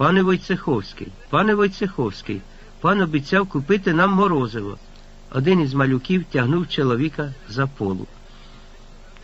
Пане Войцеховський, пане Войцеховський, пан обіцяв купити нам морозиво. Один із малюків тягнув чоловіка за полу.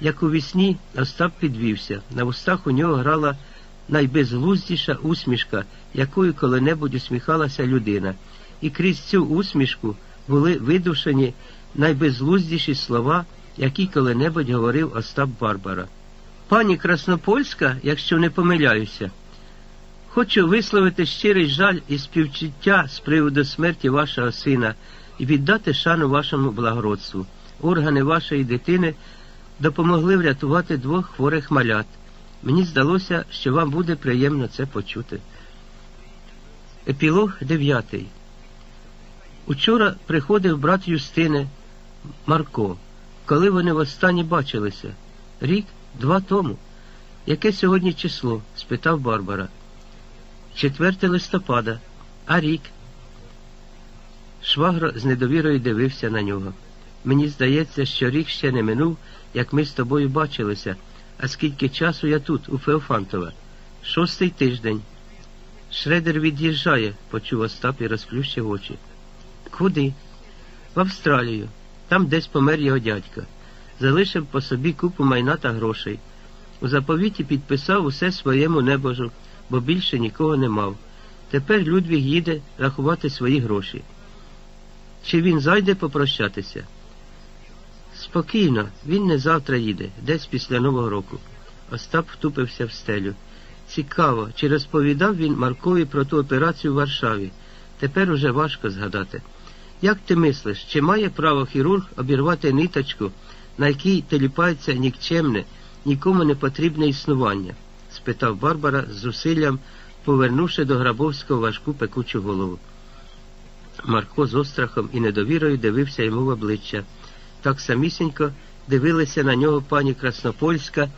Як у вісні, Остап підвівся. На вустах у нього грала найбезглуздіша усмішка, якою коли-небудь усміхалася людина. І крізь цю усмішку були видушені найбезглуздіші слова, які коли-небудь говорив Остап Барбара. Пані Краснопольська, якщо не помиляюся, хочу висловити щирий жаль і співчуття з приводу смерті вашого сина і віддати шану вашому благородству. Органи вашої дитини допомогли врятувати двох хворих малят. Мені здалося, що вам буде приємно це почути. Епілог дев'ятий. Учора приходив брат Юстини Марко, коли вони востаннє бачилися. Рік, два тому. Яке сьогодні число? спитав Барбара. 4 листопада, а рік. Швагро з недовірою дивився на нього. Мені здається, що рік ще не минув, як ми з тобою бачилися, а скільки часу я тут, у Феофантова. Шостий тиждень. Шредер від'їжджає, почув Остап і розплющив очі. Куди? В Австралію. Там десь помер його дядько. Залишив по собі купу майна та грошей. У заповіті підписав усе своєму небожу, бо більше нікого не мав. Тепер Людвіг їде рахувати свої гроші. Чи він зайде попрощатися? Спокійно, він не завтра їде, десь після Нового року. Остап втупився в стелю. Цікаво, чи розповідав він Маркові про ту операцію в Варшаві. Тепер уже важко згадати. Як ти мислиш, чи має право хірург обірвати ниточку, на якій теліпається нікчемне, нікому не потрібне існування? Спитав Барбара з зусиллям, повернувши до Грабовського важку пекучу голову. Марко з острахом і недовірою дивився йому в обличчя. Так самісінько дивилися на нього пані Краснопольська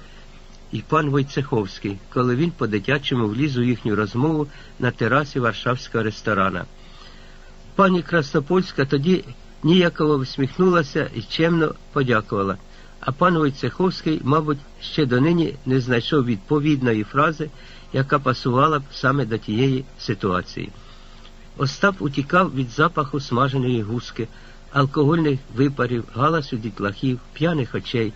і пан Войцеховський, коли він по-дитячому вліз у їхню розмову на терасі Варшавського ресторана. Пані Краснопольська тоді ніяково всміхнулася і чемно подякувала, а пан Войцеховський, мабуть, ще донині не знайшов відповідної фрази, яка пасувала б саме до тієї ситуації. Остап утікав від запаху смаженої гуски, алкогольних випарів, галасу дітлахів, п'яних очей.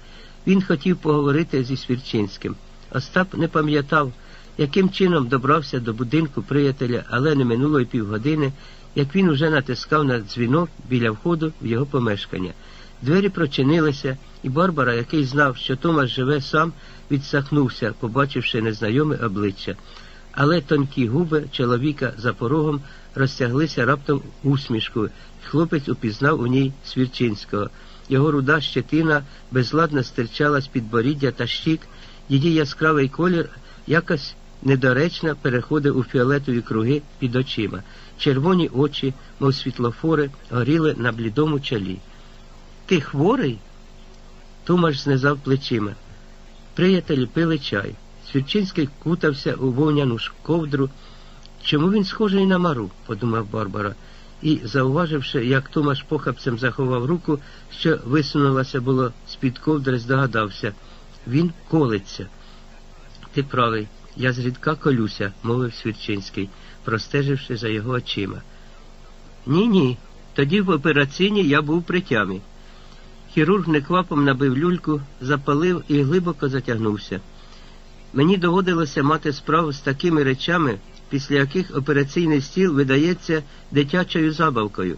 Він хотів поговорити зі Свірчинським. Остап не пам'ятав, яким чином добрався до будинку приятеля, але не минуло й півгодини, як він уже натискав на дзвінок біля входу в його помешкання. Двері прочинилися, і Барбара, який знав, що Томас живе сам, відсахнувся, побачивши незнайоме обличчя. Але тонкі губи чоловіка за порогом розтяглися раптом усмішкою, і хлопець упізнав у ній Свірчинського. Його руда щетина безладно стирчала з підборіддя та щік, її яскравий колір якось недоречно переходив у фіолетові круги під очима. Червоні очі, мов світлофори, горіли на блідому чолі. Ти хворий? Томаш знизав плечима. Приятелі пили чай. Свірчинський кутався у вовняну ковдру. Чому він схожий на мару? подумав Барбара, і, зауваживши, як Томаш похапцем заховав руку, що висунулася було з-під ковдри, здогадався. Він колиться. Ти правий, я зрідка колюся, мовив Свірчинський, простеживши за його очима. Ні, ні. Тоді в операційній я був при тямі. Хірург неквапом набив люльку, запалив і глибоко затягнувся. Мені доводилося мати справу з такими речами, після яких операційний стіл видається дитячою забавкою.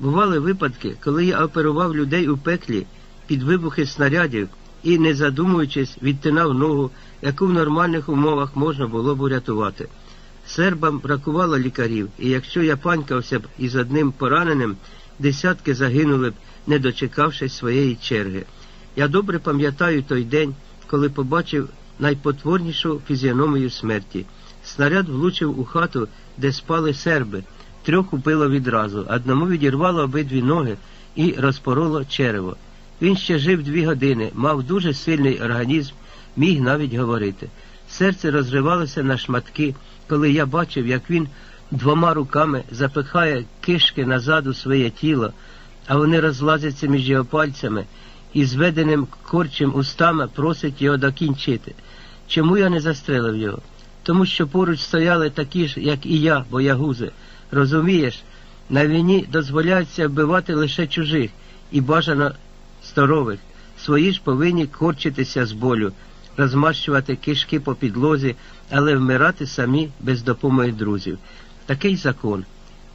Бували випадки, коли я оперував людей у пеклі під вибухи снарядів і, не задумуючись, відтинав ногу, яку в нормальних умовах можна було б урятувати. Сербам бракувало лікарів, і якщо я панькався б із одним пораненим, десятки загинули б, не дочекавшись своєї черги. Я добре пам'ятаю той день, коли побачив найпотворнішу фізіономію смерті. Снаряд влучив у хату, де спали серби. Трьох убило відразу, одному відірвало обидві ноги і розпороло черево. Він ще жив дві години, мав дуже сильний організм, міг навіть говорити. Серце розривалося на шматки, коли я бачив, як він двома руками запихає кишки назад у своє тіло, а вони розлазяться між його пальцями і зведеним корчем устами просить його докінчити. Чому я не застрелив його? тому що поруч стояли такі ж, як і я, боягузи. Розумієш, на війні дозволяється вбивати лише чужих і бажано здорових. Свої ж повинні корчитися з болю, розмащувати кишки по підлозі, але вмирати самі без допомоги друзів. Такий закон.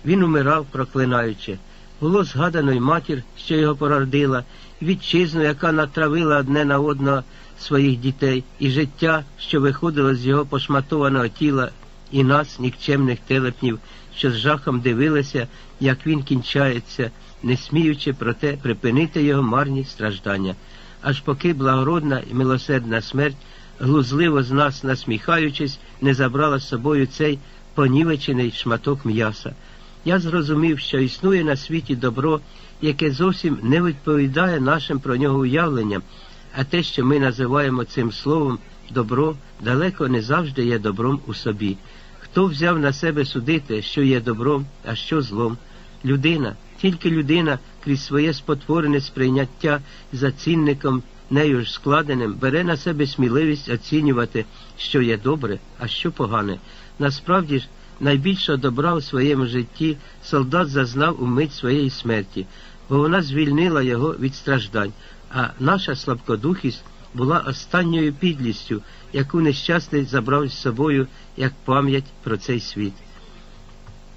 Він умирав, проклинаючи. Було згадано й матір, що його породила, вітчизну, яка натравила одне на одного своїх дітей, і життя, що виходило з його пошматованого тіла, і нас, нікчемних телепнів, що з жахом дивилися, як він кінчається, не сміючи проте припинити його марні страждання, аж поки благородна і милосердна смерть, глузливо з нас насміхаючись, не забрала з собою цей понівечений шматок м'яса. Я зрозумів, що існує на світі добро, яке зовсім не відповідає нашим про нього уявленням, а те, що ми називаємо цим словом добро, далеко не завжди є добром у собі. Хто взяв на себе судити, що є добром, а що злом? Людина, тільки людина крізь своє спотворене сприйняття за цінником нею ж складеним, бере на себе сміливість оцінювати, що є добре, а що погане. Насправді ж, найбільшого добра у своєму житті солдат зазнав у мить своєї смерті, бо вона звільнила його від страждань, а наша слабкодухість була останньою підлістю, яку нещасний забрав з собою як пам'ять про цей світ.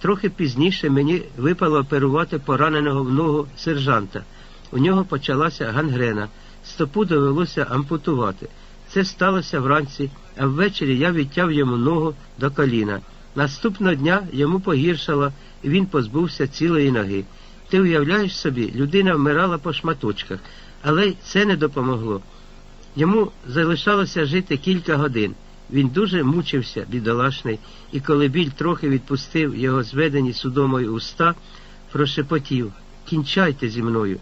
Трохи пізніше мені випало оперувати пораненого в ногу сержанта. У нього почалася гангрена, стопу довелося ампутувати. Це сталося вранці, а ввечері я відтяв йому ногу до коліна. Наступного дня йому погіршало, і він позбувся цілої ноги. Ти уявляєш собі, людина вмирала по шматочках, але це не допомогло. Йому залишалося жити кілька годин. Він дуже мучився, бідолашний, і коли біль трохи відпустив його зведені судомою уста, прошепотів Кінчайте зі мною.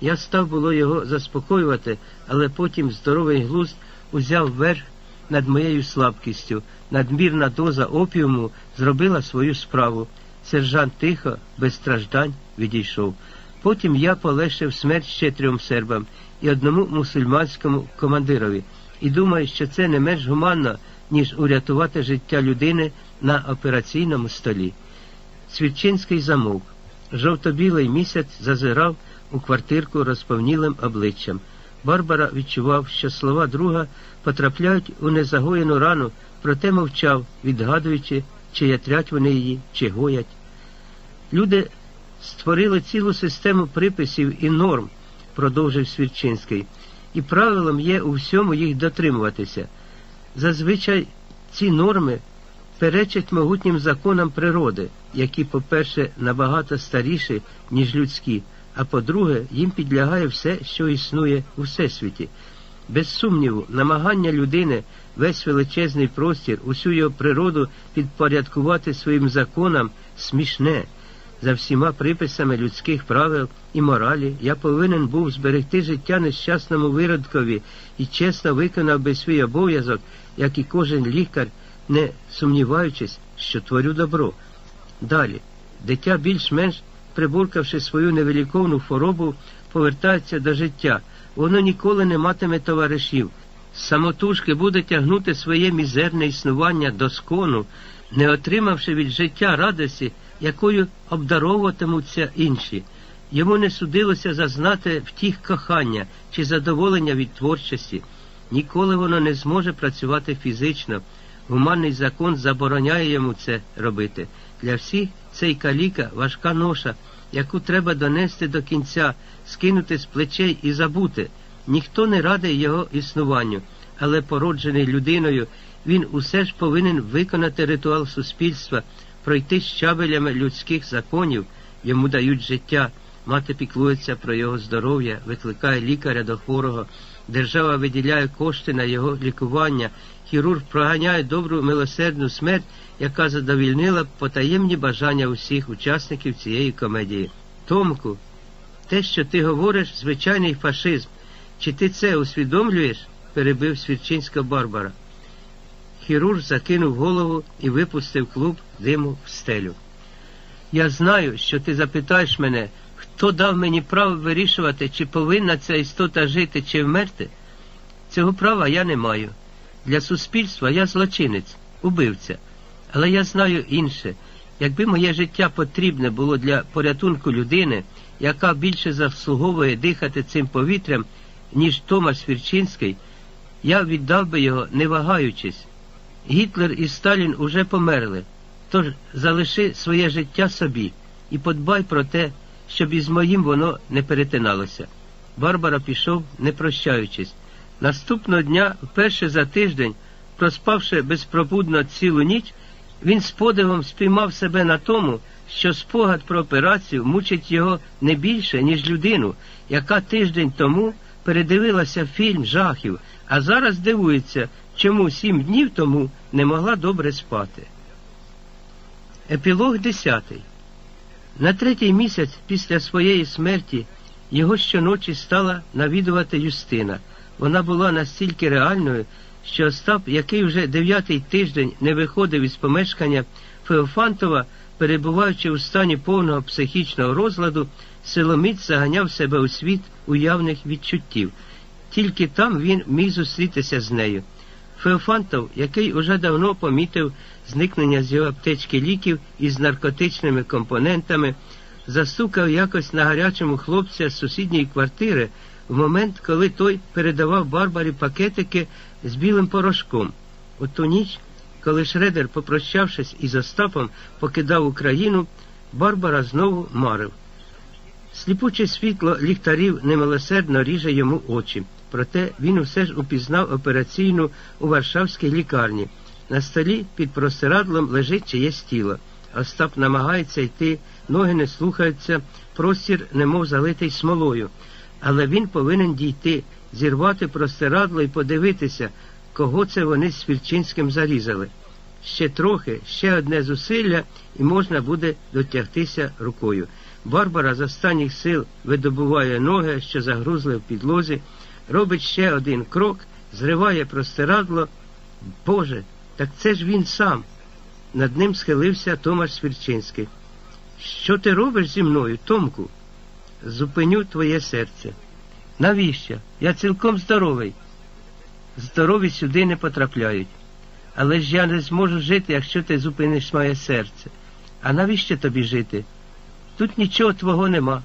Я став було його заспокоювати, але потім здоровий глузд узяв верх над моєю слабкістю. Надмірна доза опіуму зробила свою справу. Сержант тихо, без страждань, відійшов. Потім я полегшив смерть ще трьом сербам і одному мусульманському командирові, і думаю, що це не менш гуманно, ніж урятувати життя людини на операційному столі. Свідчинський замовк. Жовто-білий місяць зазирав у квартирку розповнілим обличчям. Барбара відчував, що слова друга потрапляють у незагоєну рану, проте мовчав, відгадуючи, чи ятрять вони її, чи гоять. Люди створили цілу систему приписів і норм, продовжив Свірчинський, і правилом є у всьому їх дотримуватися. Зазвичай ці норми перечать могутнім законам природи, які, по-перше, набагато старіші, ніж людські, а по-друге, їм підлягає все, що існує у всесвіті. Без сумніву, намагання людини весь величезний простір, усю його природу підпорядкувати своїм законам смішне. За всіма приписами людських правил і моралі я повинен був зберегти життя нещасному виродкові і чесно виконав би свій обов'язок, як і кожен лікар, не сумніваючись, що творю добро. Далі, дитя більш-менш прибуркавши свою невеликовну хворобу, повертається до життя. Воно ніколи не матиме товаришів. Самотужки буде тягнути своє мізерне існування до скону, не отримавши від життя радості, якою обдаровуватимуться інші. Йому не судилося зазнати втіх кохання чи задоволення від творчості. Ніколи воно не зможе працювати фізично. Гуманний закон забороняє йому це робити. Для всіх цей каліка важка ноша, яку треба донести до кінця, скинути з плечей і забути. Ніхто не радий його існуванню, але породжений людиною, він усе ж повинен виконати ритуал суспільства, пройти щабелями людських законів, йому дають життя, мати піклується про його здоров'я, викликає лікаря до хворого, держава виділяє кошти на його лікування, хірург проганяє добру милосердну смерть, яка задовільнила потаємні бажання усіх учасників цієї комедії. Томку, те, що ти говориш, звичайний фашизм. Чи ти це усвідомлюєш? перебив Свідчинська Барбара. Хірург закинув голову і випустив клуб диму в стелю. Я знаю, що ти запитаєш мене, хто дав мені право вирішувати, чи повинна ця істота жити, чи вмерти. Цього права я не маю. Для суспільства я злочинець, убивця. Але я знаю інше. Якби моє життя потрібне було для порятунку людини, яка більше заслуговує дихати цим повітрям, ніж Томас Вірчинський, я віддав би його, не вагаючись. Гітлер і Сталін уже померли, тож залиши своє життя собі і подбай про те, щоб із моїм воно не перетиналося. Барбара пішов, не прощаючись. Наступного дня, вперше за тиждень, проспавши безпробудно цілу ніч, він з подивом спіймав себе на тому, що спогад про операцію мучить його не більше, ніж людину, яка тиждень тому передивилася фільм жахів, а зараз дивується, чому сім днів тому не могла добре спати. Епілог десятий. На третій місяць після своєї смерті його щоночі стала навідувати Юстина. Вона була настільки реальною, що Остап, який вже дев'ятий тиждень не виходив із помешкання Феофантова, перебуваючи у стані повного психічного розладу, силоміць заганяв себе у світ уявних відчуттів. Тільки там він міг зустрітися з нею. Феофантов, який уже давно помітив зникнення з його аптечки ліків із наркотичними компонентами, застукав якось на гарячому хлопця з сусідньої квартири в момент, коли той передавав Барбарі пакетики з білим порошком. У ту ніч, коли Шредер, попрощавшись із Остапом, покидав Україну, Барбара знову марив. Сліпуче світло ліхтарів немилосердно ріже йому очі. Проте він усе ж упізнав операційну у Варшавській лікарні. На столі під простирадлом лежить чиєсь тіло. Остап намагається йти, ноги не слухаються, простір немов залитий смолою. Але він повинен дійти, зірвати простирадло і подивитися, кого це вони з Фільчинським зарізали. Ще трохи, ще одне зусилля, і можна буде дотягтися рукою. Барбара з останніх сил видобуває ноги, що загрузли в підлозі, робить ще один крок, зриває простирадло. Боже, так це ж він сам. Над ним схилився Томаш Свірчинський. Що ти робиш зі мною, Томку? Зупиню твоє серце. Навіщо? Я цілком здоровий. Здорові сюди не потрапляють. Але ж я не зможу жити, якщо ти зупиниш моє серце. А навіщо тобі жити? Тут нічого твого нема.